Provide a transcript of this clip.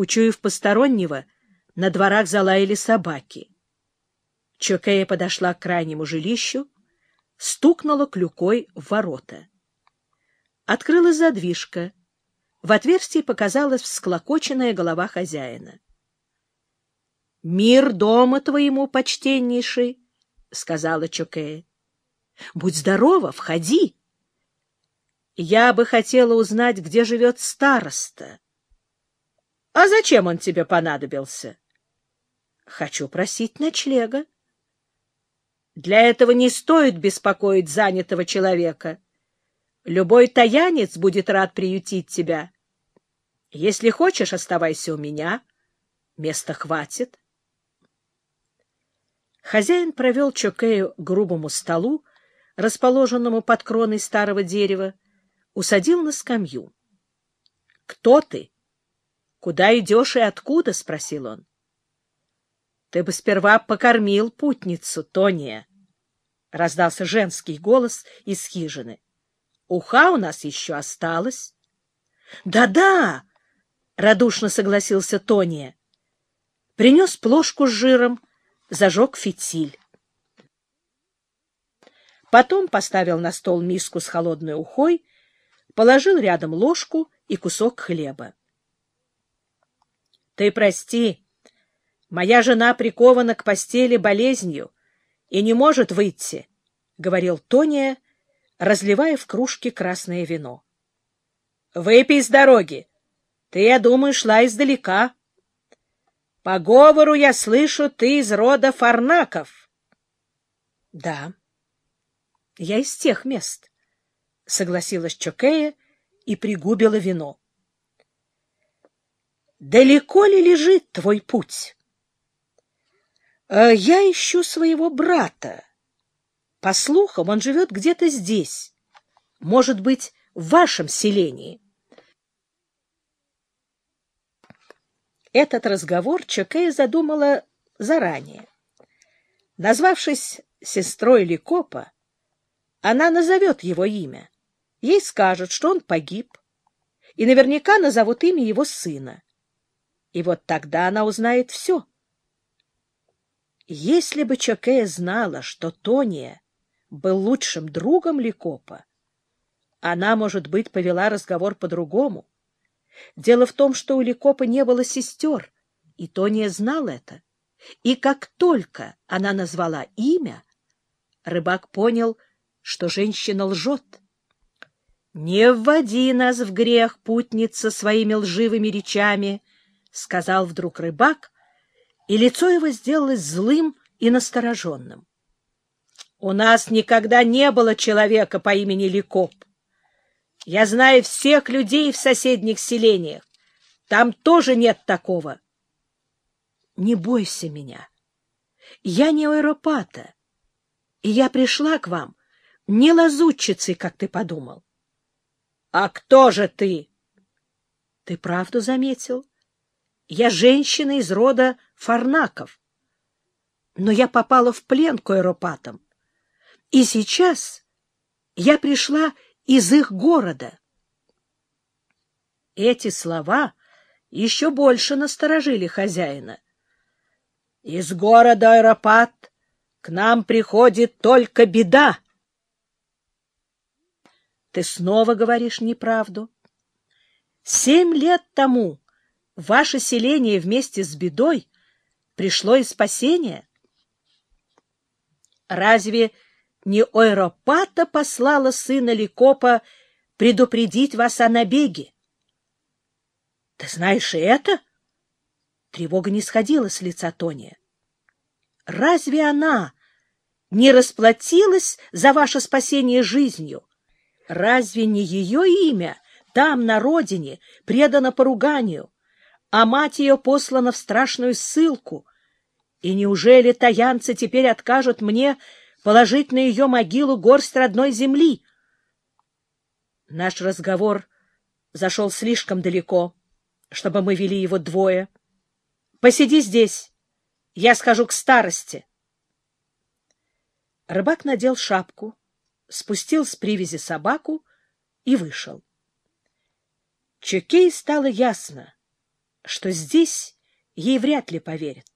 Учуяв постороннего, на дворах залаяли собаки. Чокея подошла к крайнему жилищу, стукнула клюкой в ворота. Открылась задвижка. В отверстии показалась всклокоченная голова хозяина. — Мир дома твоему, почтеннейший, — сказала Чокея. — Будь здорова, входи. Я бы хотела узнать, где живет староста. — А зачем он тебе понадобился? — Хочу просить ночлега. — Для этого не стоит беспокоить занятого человека. Любой таянец будет рад приютить тебя. Если хочешь, оставайся у меня. Места хватит. Хозяин провел Чокею к грубому столу, расположенному под кроной старого дерева, усадил на скамью. — Кто ты? Куда идешь и откуда? — спросил он. — Ты бы сперва покормил путницу, Тония, — раздался женский голос из хижины. — Уха у нас еще осталось. Да — Да-да, — радушно согласился Тония. Принес плошку с жиром, зажег фитиль. Потом поставил на стол миску с холодной ухой, положил рядом ложку и кусок хлеба. — Ты прости, моя жена прикована к постели болезнью и не может выйти, — говорил Тония, разливая в кружке красное вино. — Выпей с дороги. Ты, я думаю, шла издалека. По говору я слышу, ты из рода Фарнаков. — Да, я из тех мест, — согласилась Чокея и пригубила вино. — Далеко ли лежит твой путь? «Э, — Я ищу своего брата. По слухам, он живет где-то здесь, может быть, в вашем селении. — Этот разговор Чокея задумала заранее. Назвавшись сестрой Ликопа, она назовет его имя. Ей скажут, что он погиб, и наверняка назовут имя его сына. И вот тогда она узнает все. Если бы Чокея знала, что Тония был лучшим другом Ликопа, она, может быть, повела разговор по-другому. Дело в том, что у Ликопа не было сестер, и Тония знал это. И как только она назвала имя, рыбак понял, что женщина лжет. «Не вводи нас в грех, путница, своими лживыми речами», — сказал вдруг рыбак, и лицо его сделалось злым и настороженным. «У нас никогда не было человека по имени Ликоп. Я знаю всех людей в соседних селениях. Там тоже нет такого. Не бойся меня. Я не аэропата, и я пришла к вам не лазутчицей, как ты подумал. А кто же ты? Ты правду заметил? Я женщина из рода Фарнаков. Но я попала в плен к аэропатам. И сейчас я пришла из их города. Эти слова еще больше насторожили хозяина. Из города Аэропат к нам приходит только беда. Ты снова говоришь неправду. Семь лет тому ваше селение вместе с бедой пришло из спасения. Разве не Ойропата послала сына Ликопа предупредить вас о набеге. — Ты знаешь и это? Тревога не сходила с лица Тония. — Разве она не расплатилась за ваше спасение жизнью? Разве не ее имя там, на родине, предано поруганию, а мать ее послана в страшную ссылку? И неужели таянцы теперь откажут мне положить на ее могилу горсть родной земли. Наш разговор зашел слишком далеко, чтобы мы вели его двое. Посиди здесь, я схожу к старости. Рыбак надел шапку, спустил с привязи собаку и вышел. Чекей стало ясно, что здесь ей вряд ли поверят.